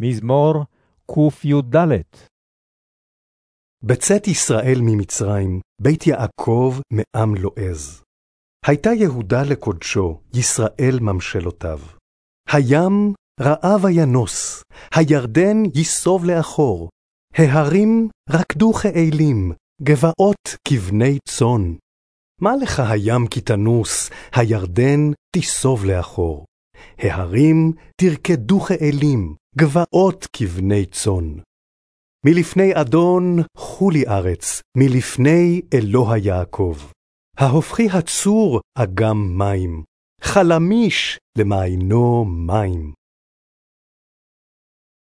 מזמור קי"ד בצאת ישראל ממצרים, בית יעקב מעם לועז. הייתה יהודה לקודשו, ישראל ממשלותיו. הים ראה וינוס, הירדן ייסוב לאחור. ההרים רקדו כאלים, גבעות כבני צאן. מה לך הים כי תנוס, הירדן תיסוב לאחור. ההרים תרקדו כאלים, גבעות כבני צאן. מלפני אדון חולי ארץ, מלפני אלוה יעקב. ההופכי הצור אגם מים, חלמיש למעיינו מים.